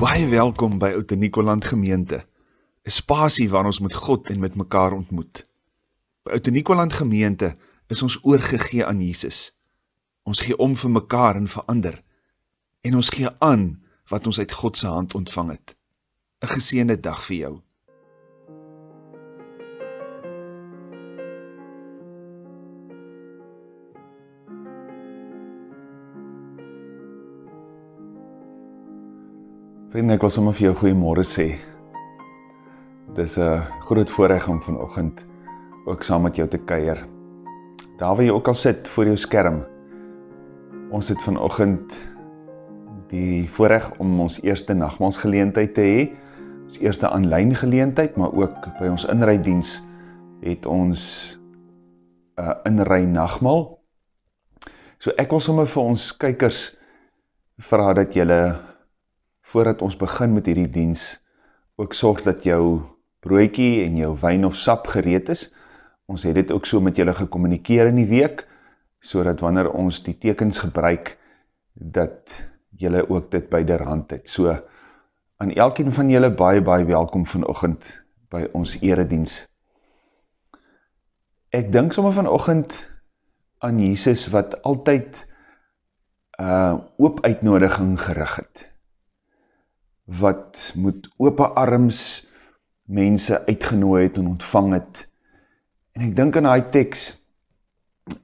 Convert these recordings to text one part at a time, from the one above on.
Baie welkom by Oute Nikoland Gemeente. 'n Spasie waar ons met God en met mekaar ontmoet. By Oute Nikoland Gemeente is ons oorgegee aan Jesus. Ons gee om vir mekaar en vir ander en ons gee aan wat ons uit God se hand ontvang het. 'n Geseënde dag vir jou. Vriende, ek wil sommer vir jou goeiemôre sê. Dis 'n groot voorreg om vanoggend ook saam met jou te kuier. Daar waar jy ook al sit voor jou skerm. Ons het vanoggend die voorreg om ons eerste nagmaalsgeleentheid te hê. Ons eerste aanlyn geleentheid, maar ook by ons inrydiens het ons 'n uh, inry nagmaal. So ek wil sommer vir ons kykers vra dat julle voordat ons begin met hierdie diens ook sorg dat jou broodjie en jou wyn of sap gereed is. Ons het dit ook so met julle gekommunikeer in die week sodat wanneer ons die tekens gebruik dat julle ook dit by derhand het. So aan elkeen van julle baie baie welkom vanoggend by ons erediens. Ek dink sommer vanoggend aan Jesus wat altyd uh, oop uitnodiging gerig het wat met ope arms mense uitgenooi het en ontvang het. En ek dink aan daai teks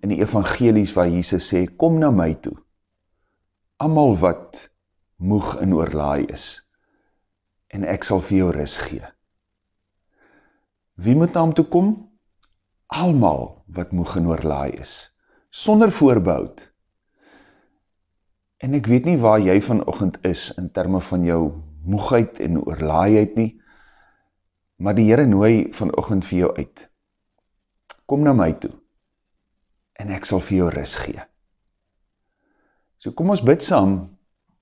in die evangelies waar Jesus sê kom na my toe. Almal wat moeg en oorlaai is en ek sal vir jou rus gee. Wie moet na hom toe kom? Almal wat moeg en oorlaai is sonder voorbehoud. En ek weet nie waar jy vanoggend is in terme van jou moegheid en oorlaaiheid nie, maar die Here nooi vanoggend vir jou uit. Kom na my toe en ek sal vir jou rus gee. So kom ons bid saam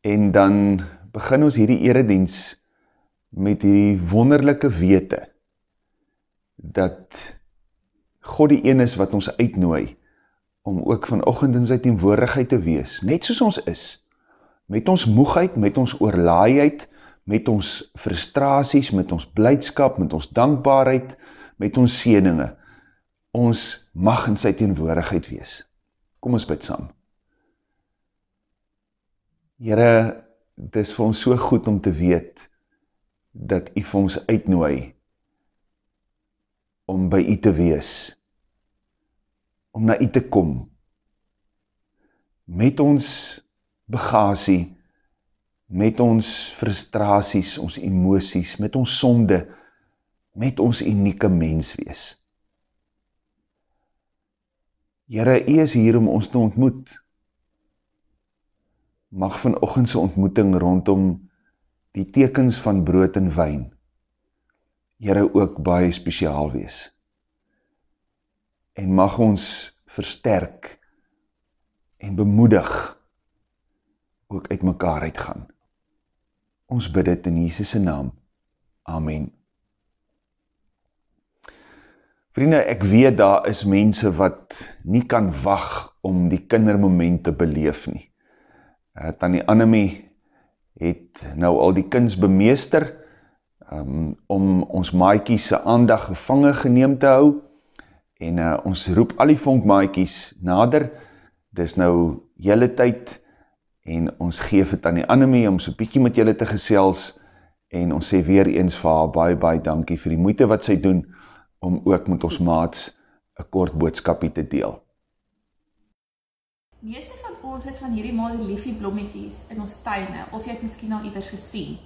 en dan begin ons hierdie erediens met hierdie wonderlike wete dat God die een is wat ons uitnooi om ook vanoggend in sy teenwoordigheid te wees, net soos ons is, met ons moegheid, met ons oorlaaiheid, met ons frustrasies, met ons blydskap, met ons dankbaarheid, met ons seëninge. Ons mag in sy teenwoordigheid wees. Kom ons bid saam. Here, dit is vir ons so goed om te weet dat U vir ons uitnooi om by U te wees. Om na U te kom. Met ons bagasie met ons frustrasies, ons emoties, met ons sonde, met ons unieke mens wees. Here, U is hier om ons te ontmoet. Mag vanoggend se ontmoeting rondom die tekens van brood en wyn Here ook baie spesiaal wees. En mag ons versterk en bemoedig ook uit mekaar uitgaan. Ons bid dit in Jesus se naam. Amen. Vriende, ek weet daar is mense wat nie kan wag om die kindermoment te beleef nie. Uh, Tannie Annemie het nou al die kinders bemeester um, om ons maatjies se aandag gevange geneem te hou en uh, ons roep al die vonkmaatjies nader. Dis nou hele tyd en ons gee vir Tannie Annemie om so bietjie met julle te gesels en ons sê weer eens vir haar baie baie dankie vir die moeite wat sy doen om ook met ons maats 'n kort boodskapie te deel. Meeste van ons het van hierdie madeliefie blommetjies in ons tuine of jy het miskien al iewers gesien.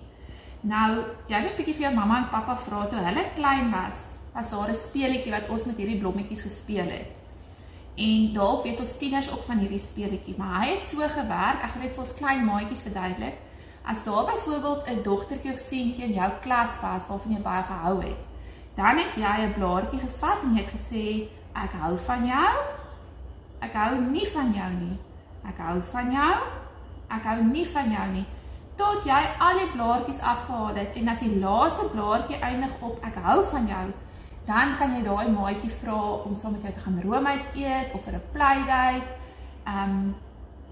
Nou, jy moet bietjie vir jou mamma en pappa vra toe hulle klein was, was daar 'n speletjie wat ons met hierdie blommetjies gespeel het. En dalk weet ons tieners ook van hierdie speletjie, maar hy het so gewerk, ek gaan net vir ons klein maatjies verduidelik. As daar byvoorbeeld 'n dogtertjie of seentjie in jou klas was waarvan jy baie gehou het, dan het jy 'n blaartjie gevat en jy het gesê ek hou van jou. Ek hou nie van jou nie. Ek hou van jou. Ek hou nie van jou nie. Tot jy al die blaartjies afgehaal het en as die laaste blaartjie eindig op ek hou van jou, dan kan jy daai maatjie vra om saam met jou te gaan roomys eet of vir 'n playdate. Ehm um,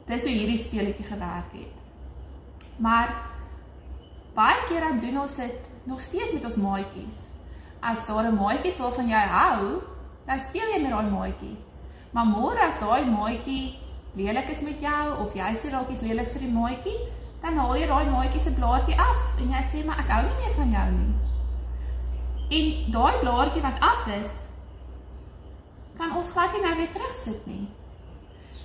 dis hoe hierdie speletjie gewerk het. Maar Baie keer dan doen ons dit nog steeds met ons maatjies. As daar 'n maatjie is waarvan jy hou, dan speel jy met daai maatjie. Maar môre as daai maatjie lelik is met jou of jy sê dalk iets leliks vir die maatjie, dan haal jy daai maatjie se blaartjie af en jy sê maar ek hou nie meer van jou nie. En daai blaartjie wat af is, kan ons glad nie nou weer terugsit nie.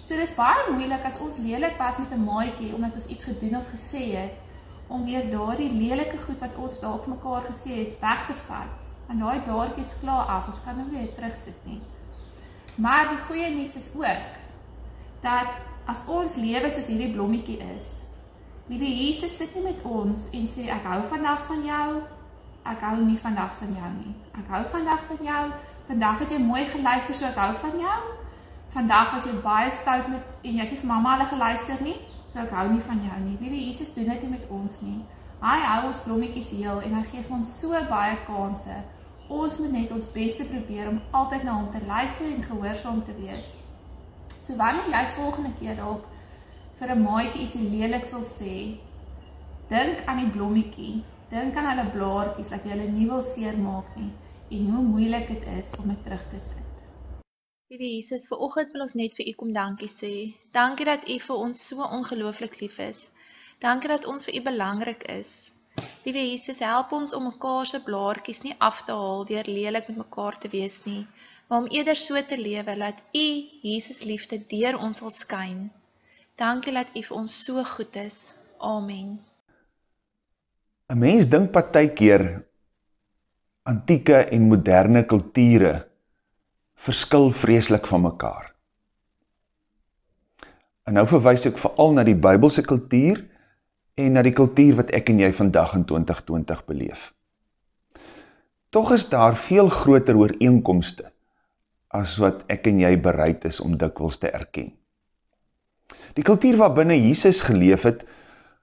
So dis baie moeilik as ons lelik was met 'n maatjie omdat ons iets gedoen of gesê het om weer daardie lelike goed wat ons dalk mekaar gesê het weg te vat. Want daai blaartjie is klaar af, ons kan hom nie weer terugsit nie. Maar die goeie nuus is ook dat as ons lewe soos hierdie blommetjie is, liewe Jesus sit nie met ons en sê ek hou vandag van jou, ek hou nie vandag van jou nie. Ek hou vandag van jou. Vandag het jy mooi geluister, so ek hou van jou. Vandag was jy baie stout met en jy het nie vir mamma hulle geluister nie, so ek hou nie van jou nie. Liewe Jesus doen dit nie met ons nie. Hy hou ons blommetjies heel en hy gee vir ons so baie kansse. Ons moet net ons bes te probeer om altyd na hom te luister en gehoorsaam te wees. So wanneer jy volgende keer dalk vir 'n maatjie iets leliks wil sê, dink aan die blommetjie Dink aan hulle blaartjies dat jy hulle nie wil seermaak nie en hoe moeilik dit is om dit terug te sit. Liewe Jesus, vir oggend wil ons net vir U kom dankie sê. Dankie dat U vir ons so ongelooflik lief is. Dankie dat ons vir U belangrik is. Liewe Jesus, help ons om mekaar se blaartjies nie af te haal deur lelik met mekaar te wees nie, maar om eerder so te lewe dat U Jesus liefde deur ons sal skyn. Dankie dat U vir ons so goed is. Amen. 'n Mens dink partykeer antieke en moderne kulture verskil vreeslik van mekaar. En nou verwys ek veral na die Bybelse kultuur en na die kultuur wat ek en jy vandag in 2020 beleef. Tog is daar veel groter ooreenkomste as wat ek en jy bereid is om dikwels te erken. Die kultuur waarbinne Jesus geleef het,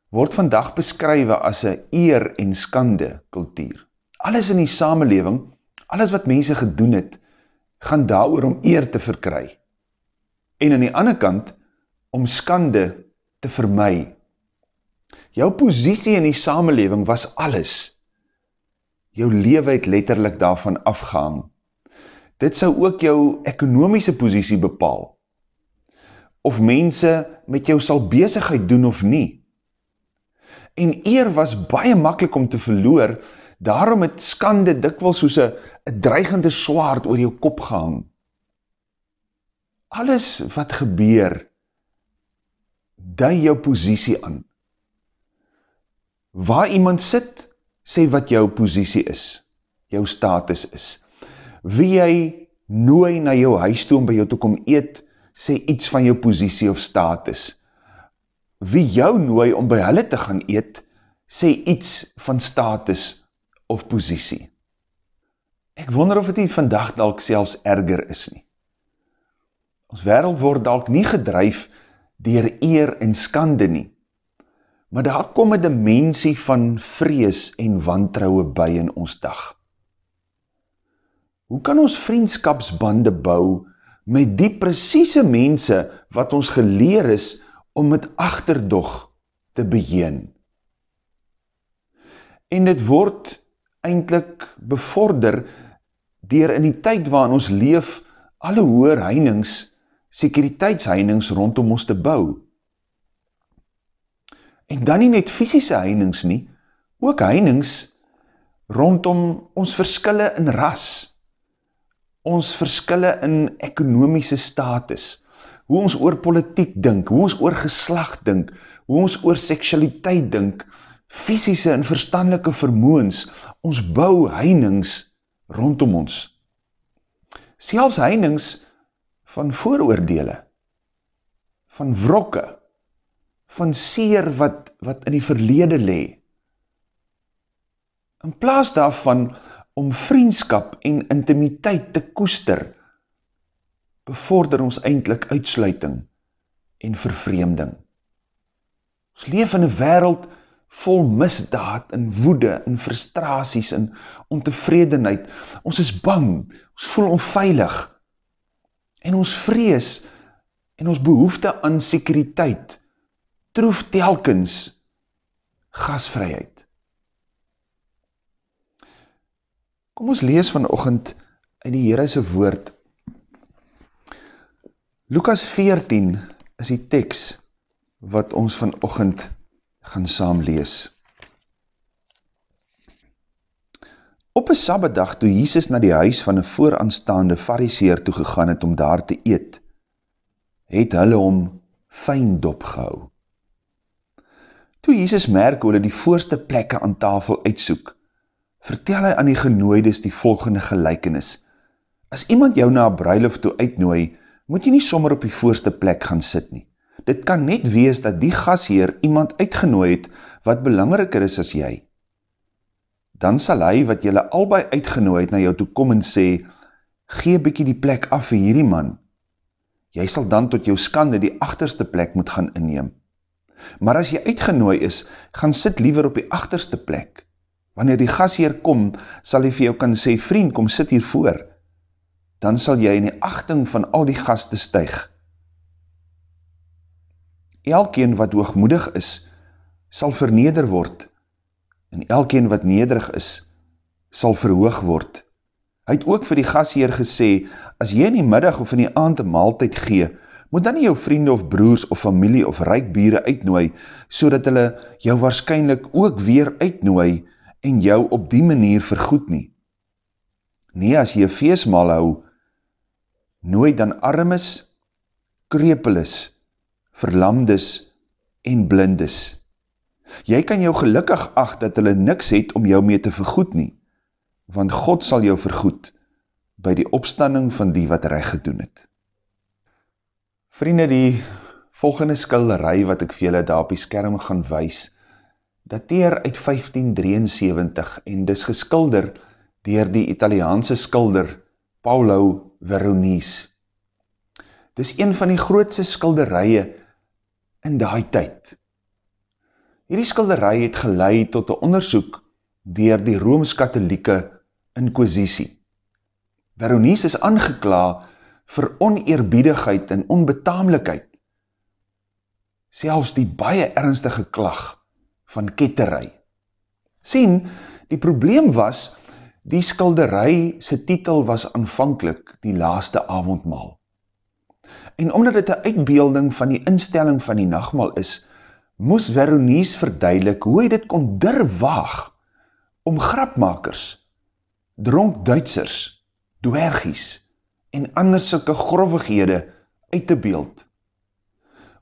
word vandag beskrywe as 'n eer en skande kultuur. Alles in die samelewing, alles wat mense gedoen het, gaan daaroor om eer te verkry. En aan die ander kant om skande te vermy. Jou posisie in die samelewing was alles. Jou lewe het letterlik daarvan afgehang. Dit sou ook jou ekonomiese posisie bepaal. Of mense met jou sal besigheid doen of nie en eer was baie makkelijk om te verloor, daarom het skande dikwels soos een dreigende swaard oor jou kop gehang. Alles wat gebeur, dui jou posiesie aan. Waar iemand sit, sê wat jou posiesie is, jou status is. Wie jy nooi na jou huis toe om by jou te kom eet, sê iets van jou posiesie of status wie jou nooi om by hulle te gaan eet, sê iets van status of posisie. Ek wonder of het nie vandag dalk selfs erger is nie. Ons wereld word dalk nie gedryf dier eer en skande nie, maar daar kom een dimensie van vrees en wantrouwe by in ons dag. Hoe kan ons vriendskapsbande bou met die precieze mense wat ons geleer is om met achterdog te beheen. En dit word eindelijk bevorder dier in die tyd waarin ons leef alle hoer heinings, sekuriteitsheinings rondom ons te bou. En dan nie net fysische heinings nie, ook heinings rondom ons verskille in ras, ons verskille in ekonomiese status, hoe ons oor politiek dink, hoe ons oor geslag dink, hoe ons oor seksualiteit dink, fysische en verstandelike vermoens, ons bou heinings rondom ons. Selfs heinings van vooroordele, van wrokke, van seer wat, wat in die verlede le. In plaas daarvan om vriendskap en intimiteit te koester, bevorder ons eintlik uitsluiting en vervreemding. Ons leef in 'n wêreld vol misdaad en woede en frustrasies en ontevredenheid. Ons is bang, ons voel onveilig. En ons vrees en ons behoefte aan sekuriteit troef telkens gasvryheid. Kom ons lees vanoggend uit die Here se woord Lukas 14 is die tekst wat ons vanochtend gaan saam lees. Op een sabbedag toe Jesus na die huis van een vooraanstaande fariseer toegegaan het om daar te eet, het hulle om fijn dop gehou. Toe Jesus merk hoe hulle die voorste plekke aan tafel uitsoek, vertel hy aan die genooides die volgende gelijkenis. As iemand jou na een bruiloft toe uitnooi, moet jy nie sommer op die voorste plek gaan sit nie. Dit kan net wees dat die gasheer iemand uitgenooi het wat belangriker is as jy. Dan sal hy wat jylle albei uitgenooi het na jou toe kom en sê, gee bykie die plek af vir hierdie man. Jy sal dan tot jou skande die achterste plek moet gaan inneem. Maar as jy uitgenooi is, gaan sit liever op die achterste plek. Wanneer die gasheer kom, sal hy vir jou kan sê, vriend, kom sit hier voor. Dan sal jy in die achting van al die gaste stuig. Elkeen wat hoogmoedig is, sal verneder word, en elkeen wat nederig is, sal verhoog word. Hy het ook vir die gasheer gesê, as jy in die middag of in die aand een maaltijd gee, moet dan nie jou vriende of broers of familie of rijkbiere uitnooi, so dat hulle jou waarschijnlijk ook weer uitnooi en jou op die manier vergoed nie. Nee, as jy een feestmaal hou, nooi dan armes, krepelis, verlamdes en blindes. Jy kan jou gelukkig acht dat hulle niks het om jou mee te vergoed nie, want God sal jou vergoed by die opstanding van die wat reg gedoen het. Vriende, die volgende skilderij wat ek vir julle daar op die skerm gaan wys, dateer uit 1573 en dis geskilder dier die Italiaanse skilder Paulo Veronese. Dis een van die grootste skilderije in die tyd. Hierdie skilderij het geleid tot een onderzoek dier die Rooms-Katholieke inquisitie. Veronies is aangekla vir oneerbiedigheid en onbetaamlikheid, selfs die baie ernstige klag van ketterij. Sien, die probleem was, die skilderij sy titel was aanvankelijk die laaste avondmaal. En omdat dit een uitbeelding van die instelling van die nachtmal is, moes Veronies verduidelik hoe hy dit kon durwaag om grapmakers, dronk Duitsers, dwergies en ander sulke grovighede uit te beeld.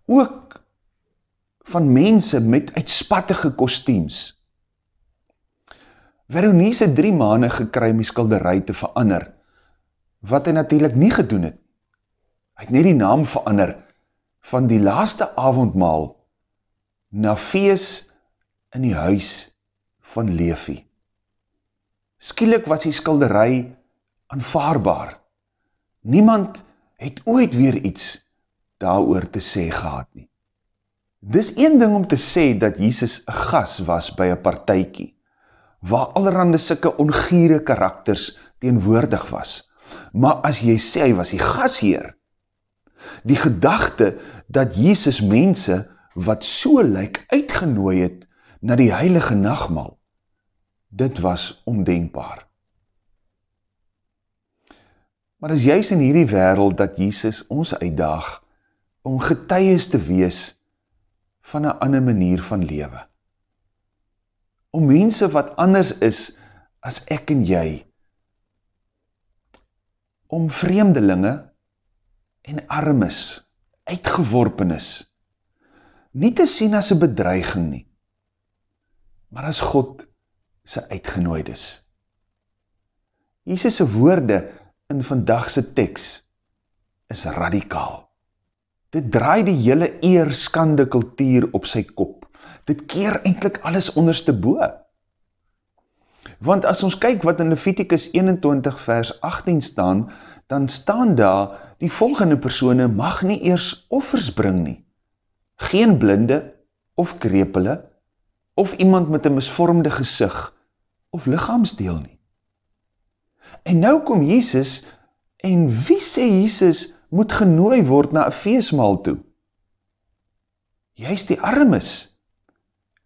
Ook van mense met uitspattige kostuums. Veronies het drie maane gekry om die skilderij te verander, wat hy natuurlijk nie gedoen het. Hy het net die naam verander van die laaste avondmaal na feest in die huis van Levi. Skielik was die skilderij aanvaarbaar. Niemand het ooit weer iets daar te sê gehad nie. Dis een ding om te sê dat Jesus een gas was by een partijkie, waar allerhande sikke ongiere karakters teenwoordig was. Maar as jy sê hy was die gasheer, die gedachte dat Jezus mense wat so lyk uitgenooi het na die heilige nachtmal, dit was ondenkbaar. Maar is juist in hierdie wereld dat Jezus ons uitdaag om getuies te wees van een ander manier van lewe. Om mense wat anders is as ek en jy, om vreemdelinge en armes, uitgeworpenis, nie te sien as een bedreiging nie, maar as God sy uitgenooid is. Jesus' woorde in vandagse tekst is radikaal. Dit draai die hele eer skande kultuur op sy kop. Dit keer eindelijk alles onderste boe. Want as ons kyk wat in Leviticus 21 vers 18 staan, dan staan daar, die volgende persoene mag nie eers offers bring nie. Geen blinde of krepele, of iemand met een misvormde gezicht, of lichaamsdeel nie. En nou kom Jesus, en wie sê Jesus moet genooi word na een feestmaal toe? Juist die armes,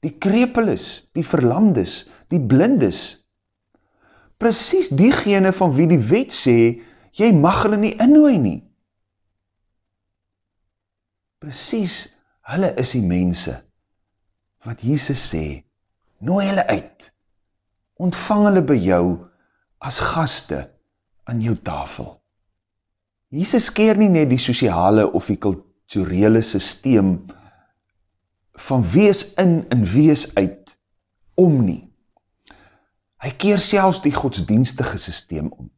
die krepeles, die verlamdes, die blindes. precies diegene van wie die wet sê, jy mag hulle nie innooi nie. Precies, hulle is die mense, wat Jesus sê, nooi hulle uit, ontvang hulle by jou, as gaste, aan jou tafel. Jesus keer nie net die sociale of die kulturele systeem, van wees in en wees uit, om nie. Hy keer selfs die godsdienstige systeem om.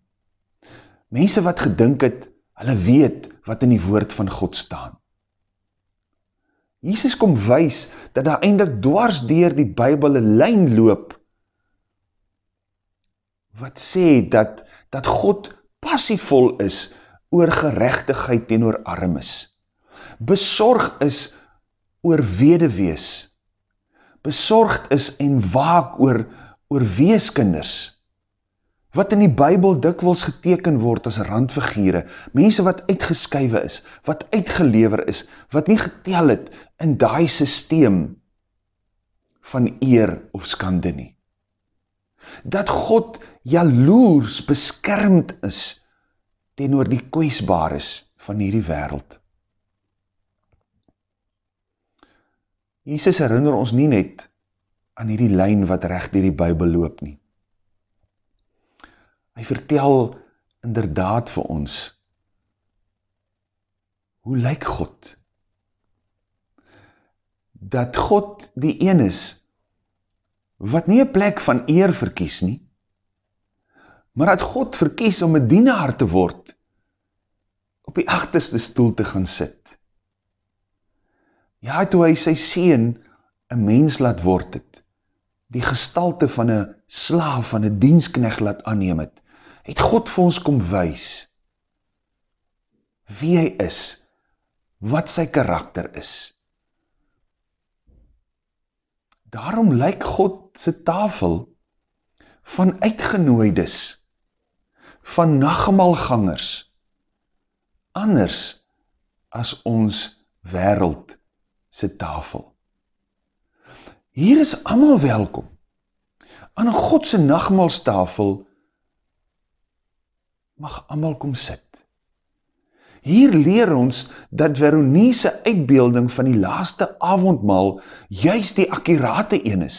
Mense wat gedink het, hulle weet wat in die woord van God staan. Jesus kom wys dat daar eindelijk dwars dier die Bijbel een lijn loop wat sê dat, dat God passievol is oor gerechtigheid ten oor armes, besorg is oor wedewees, besorgd is en waak oor, oor weeskinders, wat in die Bijbel dikwels geteken word as randfigure, mense wat uitgeskywe is, wat uitgelever is, wat nie getel het in daai systeem van eer of skande nie. Dat God jaloers beskermd is ten oor die kwesbares van hierdie wereld. Jesus herinner ons nie net aan hierdie lijn wat recht dier die Bijbel loop nie. Hy vertel inderdaad vir ons, hoe lyk God? Dat God die een is, wat nie een plek van eer verkies nie, maar dat God verkies om een dienaar te word, op die achterste stoel te gaan sit. Ja, toe hy sy sien, een mens laat word het, die gestalte van een slaaf, van een diensknecht laat aanneem het, het God vir ons kom wys wie hy is, wat sy karakter is. Daarom lyk God sy tafel van uitgenooides, van nagemalgangers, anders as ons wereld sy tafel. Hier is allemaal welkom. Aan God sy nagemalstafel mag amal kom sit. Hier leer ons dat Veroniese uitbeelding van die laaste avondmaal juist die akkurate een is.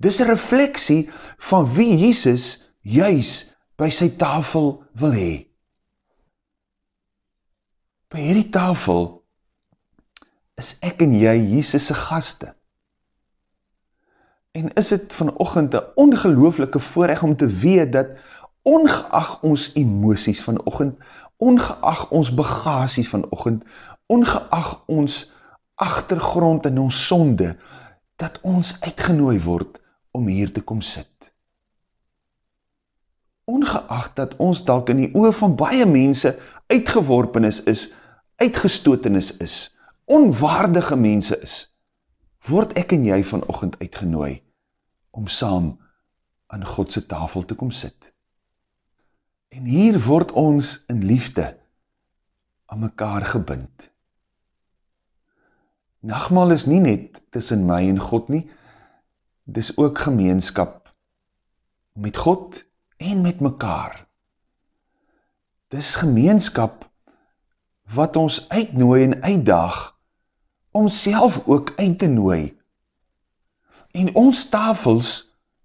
Dis een refleksie van wie Jesus juist by sy tafel wil hee. By hierdie tafel is ek en jy Jesus' gaste. En is het vanochtend een ongelooflike voorrecht om te weet dat ongeag ons emoties van ochend, ongeag ons bagasie van ochend, ongeag ons achtergrond en ons sonde, dat ons uitgenooi word om hier te kom sit. Ongeag dat ons dalk in die oor van baie mense uitgeworpenis is, uitgestotenis is, onwaardige mense is, word ek en jy vanochtend uitgenooi om saam aan Godse tafel te kom sit. En hier word ons in liefde aan mekaar gebind. Nagmaal is nie net tussen my en God nie, dis ook gemeenskap met God en met mekaar. Dis gemeenskap wat ons uitnooi en uitdag om self ook uit te nooi en ons tafels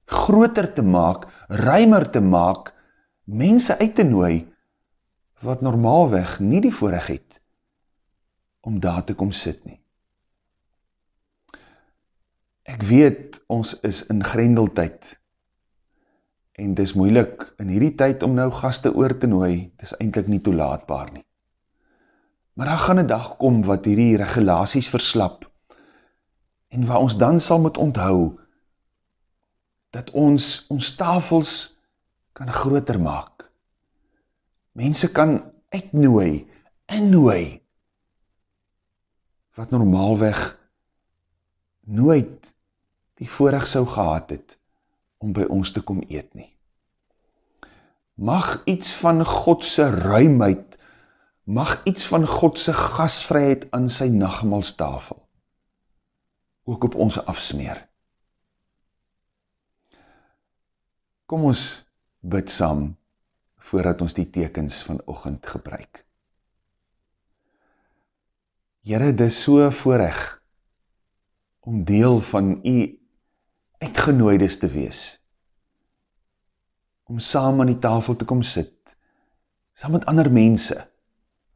groter te maak, ruimer te maak, mense uit te nooi, wat normaalweg nie die voorrecht het, om daar te kom sit nie. Ek weet, ons is in grendeltijd, en dis moeilik in hierdie tyd om nou gaste oor te nooi, dis eindelijk nie toelaatbaar nie. Maar daar gaan een dag kom wat hierdie regulaties verslap, en waar ons dan sal moet onthou, dat ons ons tafels kan groter maak. Mense kan uitnooi, innooi, wat normaalweg nooit die voorrecht sou gehad het, om by ons te kom eet nie. Mag iets van Godse ruimheid, mag iets van Godse gasvrijheid aan sy nagemalstafel, ook op ons afsmeer. Kom ons bid saam voordat ons die tekens van ochend gebruik. Jere, dit is so voorrecht om deel van u uitgenooides te wees. Om saam aan die tafel te kom sit, saam met ander mense,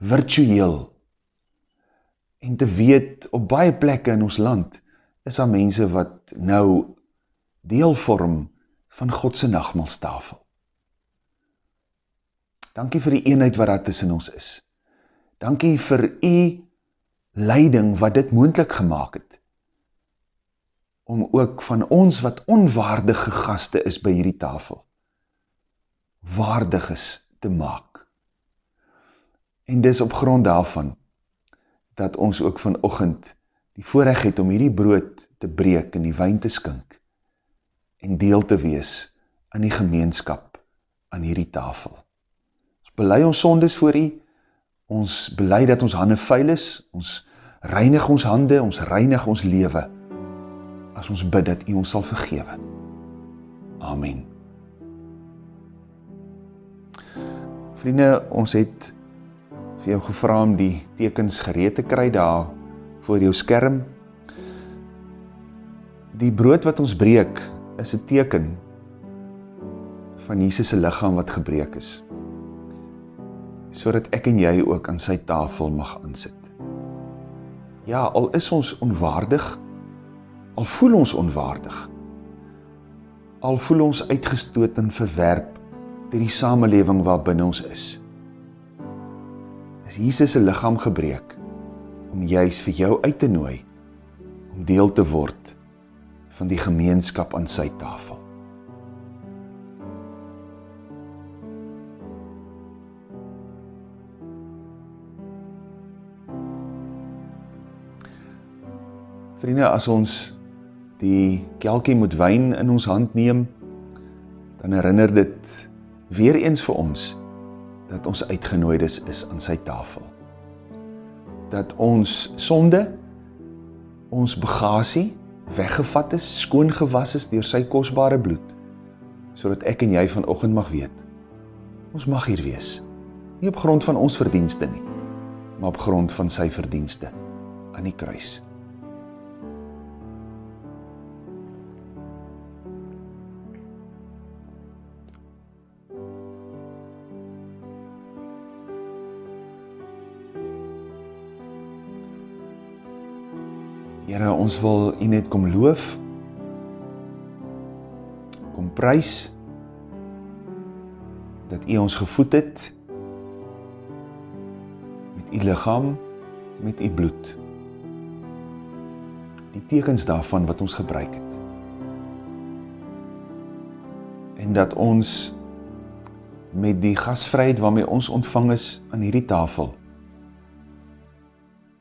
virtueel, en te weet, op baie plekke in ons land, is daar mense wat nou deel vorm van Godse nachtmalstafel. Dankie vir die eenheid wat dat tussen ons is. Dankie vir u leiding wat dit moendlik gemaakt het, om ook van ons wat onwaardige gaste is by hierdie tafel, waardig is te maak. En dis op grond daarvan, dat ons ook vanochtend die voorrecht het om hierdie brood te breek en die wijn te skink en deel te wees aan die gemeenskap aan hierdie tafel. Ons belei ons sondes voor u, ons belei dat ons hande vuil is, ons reinig ons hande, ons reinig ons lewe, as ons bid dat u ons sal vergewe. Amen. Vriende, ons het vir jou gevra om die tekens gereed te kry daar voor jou skerm. Die brood wat ons breek is 'n teken van Jesus se liggaam wat gebreek is. Sodat ek en jy ook aan sy tafel mag aansit. Ja, al is ons onwaardig, al voel ons onwaardig, al voel ons uitgestoot en verwerp deur die samelewing waarbinne ons is, is Jesus se liggaam gebreek om juis vir jou uit te nooi om deel te word van die gemeenskap aan sy tafel. Vriende, as ons die kelkie moet wijn in ons hand neem, dan herinner dit weer eens vir ons dat ons uitgenooides is aan sy tafel. Dat ons sonde, ons bagasie, weggevat is, skoon gewas is door sy kostbare bloed, so dat ek en jy vanochtend mag weet, ons mag hier wees, nie op grond van ons verdienste nie, maar op grond van sy verdienste aan die kruis. Ons wil U net kom loof. Kom prys dat U ons gevoed het met U liggaam, met U bloed. Die tekens daarvan wat ons gebruik het. En dat ons met die gasvryheid waarmee ons ontvang is aan hierdie tafel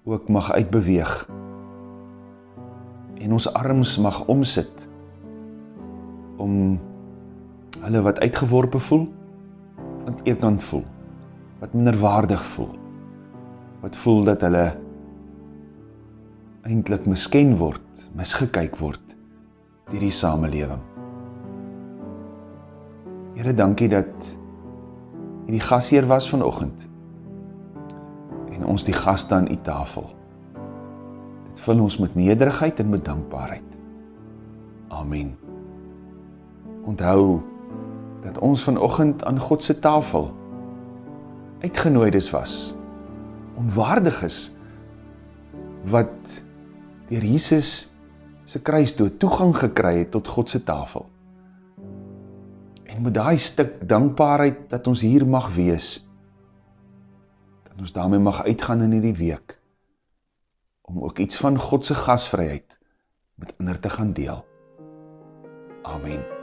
ook mag uitbeweeg en ons arms mag omsit om hulle wat uitgeworpe voel, aan die kant voel, wat minderwaardig voel, wat voel dat hulle eindelijk misken word, misgekyk word dier die samenleving. Heere, dankie dat jy die gasheer was vanochtend en ons die gast aan die tafel vul ons met nederigheid en met dankbaarheid. Amen. Onthou dat ons vanochtend aan Godse tafel uitgenooides was, onwaardig is, wat dier Jesus sy kruisdood toegang gekry het tot Godse tafel. En met die stuk dankbaarheid dat ons hier mag wees, dat ons daarmee mag uitgaan in die week, om ook iets van Godse gasvryheid met ander te gaan deel. Amen.